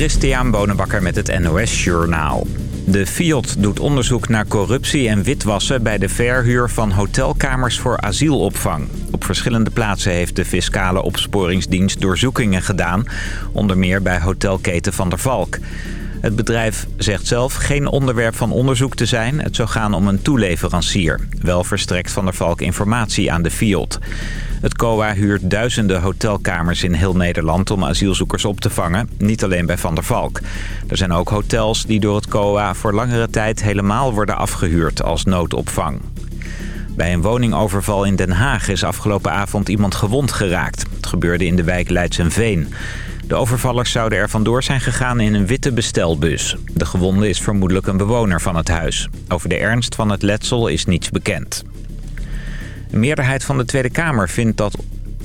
Christian Bonenbakker met het NOS Journaal. De FIOD doet onderzoek naar corruptie en witwassen bij de verhuur van hotelkamers voor asielopvang. Op verschillende plaatsen heeft de fiscale opsporingsdienst doorzoekingen gedaan, onder meer bij hotelketen Van der Valk. Het bedrijf zegt zelf geen onderwerp van onderzoek te zijn. Het zou gaan om een toeleverancier. Wel verstrekt Van der Valk informatie aan de FIOD. Het COA huurt duizenden hotelkamers in heel Nederland om asielzoekers op te vangen. Niet alleen bij Van der Valk. Er zijn ook hotels die door het COA voor langere tijd helemaal worden afgehuurd als noodopvang. Bij een woningoverval in Den Haag is afgelopen avond iemand gewond geraakt. Het gebeurde in de wijk Leidsenveen. De overvallers zouden er vandoor zijn gegaan in een witte bestelbus. De gewonde is vermoedelijk een bewoner van het huis. Over de ernst van het letsel is niets bekend. Een meerderheid van de Tweede Kamer vindt dat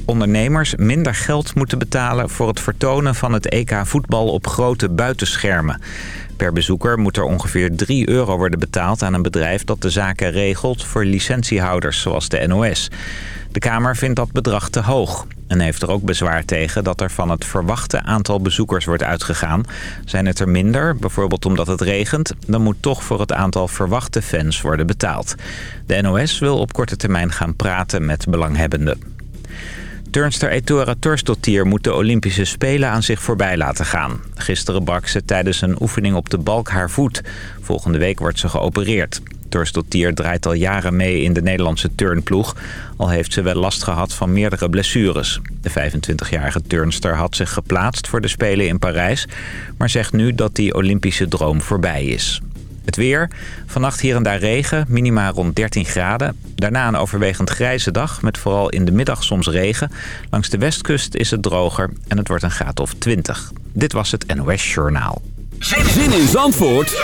ondernemers minder geld moeten betalen... voor het vertonen van het EK voetbal op grote buitenschermen. Per bezoeker moet er ongeveer 3 euro worden betaald aan een bedrijf dat de zaken regelt voor licentiehouders zoals de NOS. De Kamer vindt dat bedrag te hoog en heeft er ook bezwaar tegen dat er van het verwachte aantal bezoekers wordt uitgegaan. Zijn het er minder, bijvoorbeeld omdat het regent, dan moet toch voor het aantal verwachte fans worden betaald. De NOS wil op korte termijn gaan praten met belanghebbenden. Turnster Etora Turstottier moet de Olympische Spelen aan zich voorbij laten gaan. Gisteren brak ze tijdens een oefening op de balk haar voet. Volgende week wordt ze geopereerd. Turstottier draait al jaren mee in de Nederlandse turnploeg. Al heeft ze wel last gehad van meerdere blessures. De 25-jarige turnster had zich geplaatst voor de Spelen in Parijs... maar zegt nu dat die Olympische droom voorbij is. Het weer. Vannacht hier en daar regen, minima rond 13 graden. Daarna een overwegend grijze dag, met vooral in de middag soms regen. Langs de westkust is het droger en het wordt een graad of 20. Dit was het NOS Journaal. Zin in Zandvoort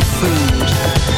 Food.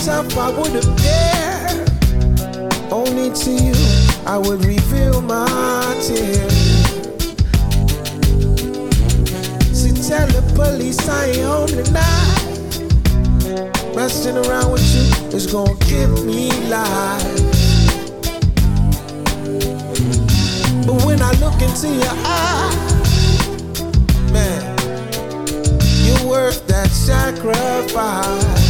myself, I would appear. Only to you, I would reveal my tears. So tell the police I ain't home tonight. Messing around with you is gonna give me life. But when I look into your eyes, man, you're worth that sacrifice.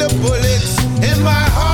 the bullets in my heart.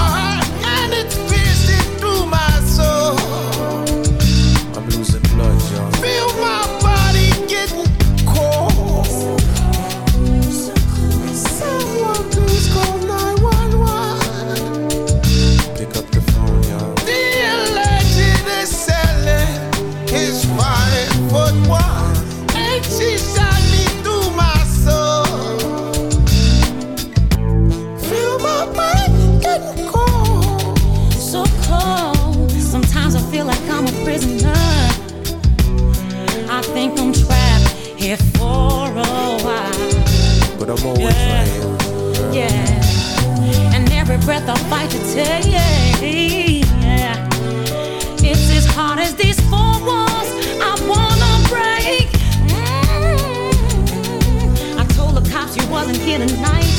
here for a while. But I'm always yeah. Yeah. And every breath I fight to take. Yeah. It's as hard as these four walls I wanna break. Mm. I told the cops you wasn't here tonight.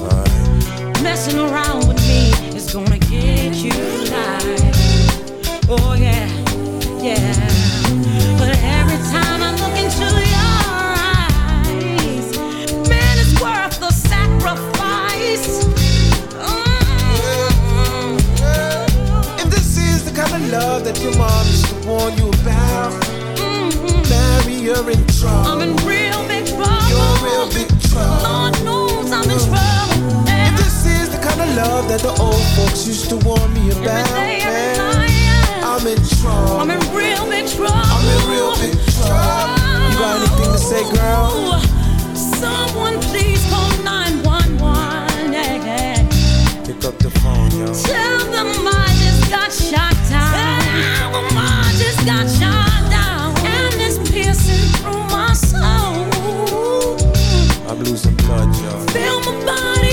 Right. Messing around with me is gonna get you tied. Oh yeah, yeah. that your mom used to warn you about. Mm-hmm. Marry her in trouble. I'm in real big trouble. You're real big trouble. Lord knows I'm in mm. trouble. Now. If this is the kind of love that the old folks used to warn me about, every day, every night, yeah. I'm in trouble. I'm in real big trouble. I'm in real big trouble. You got anything to say, girl? Someone please call 911. Yeah, yeah. Pick up the phone, yo. Tell them I just got shot out. I'm losing blood, yo. Feel my body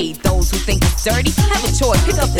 Those who think it's dirty have a choice. Pick up the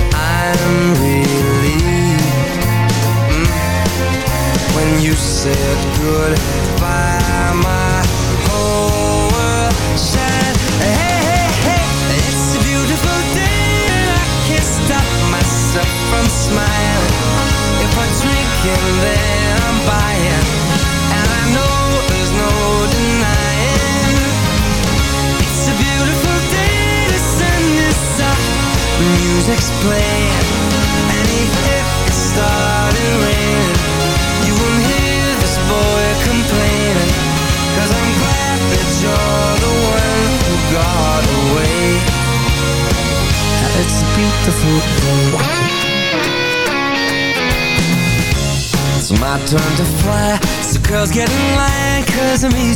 I'm relieved mm, when you said goodbye.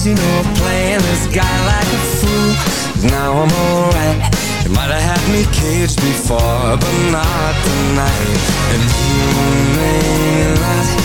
Cause I'm playing this guy like a fool. Now I'm alright. You might have had me caged before But not tonight. And you may not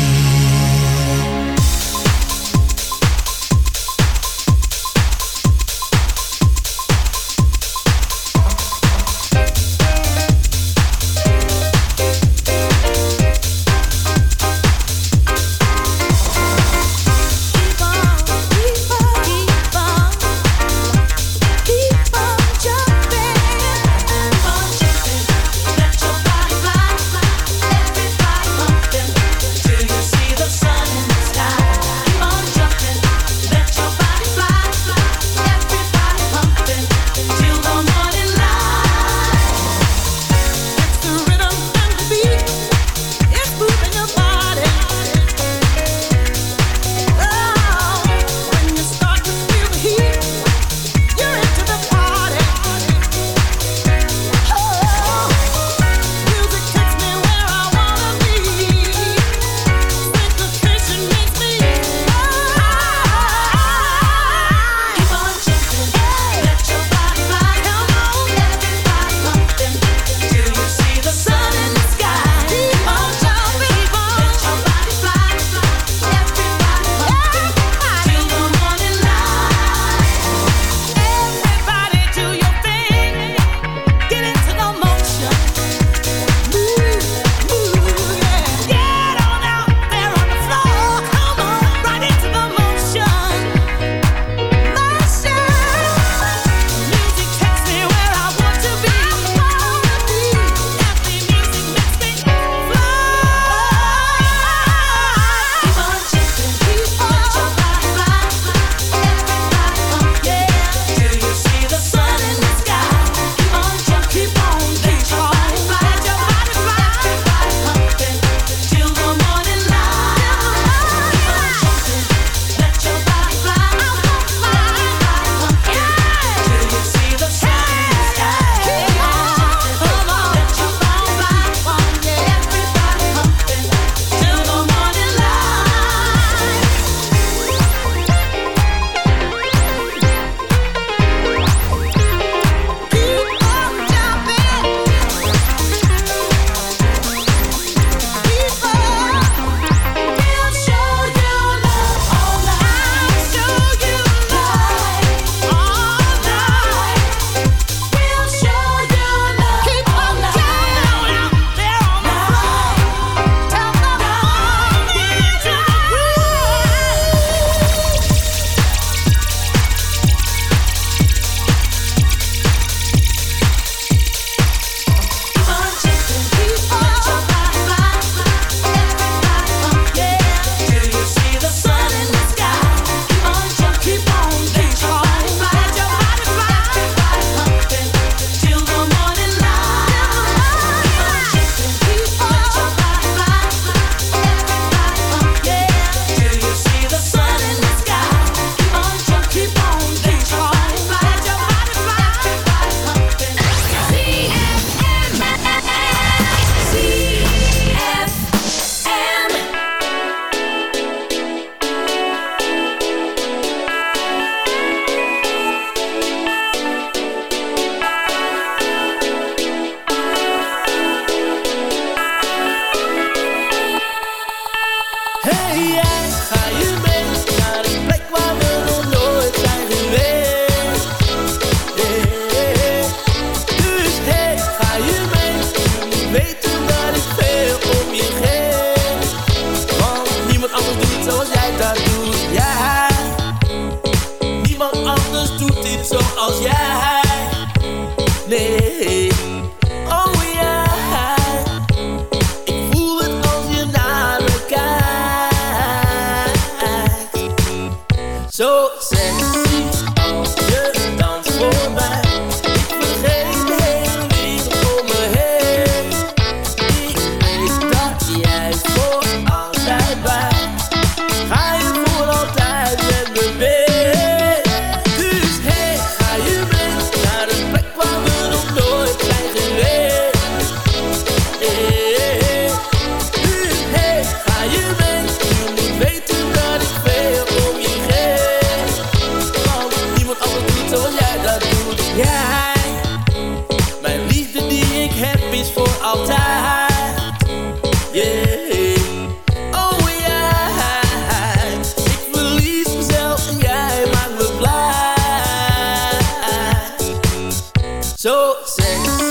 Zo sexy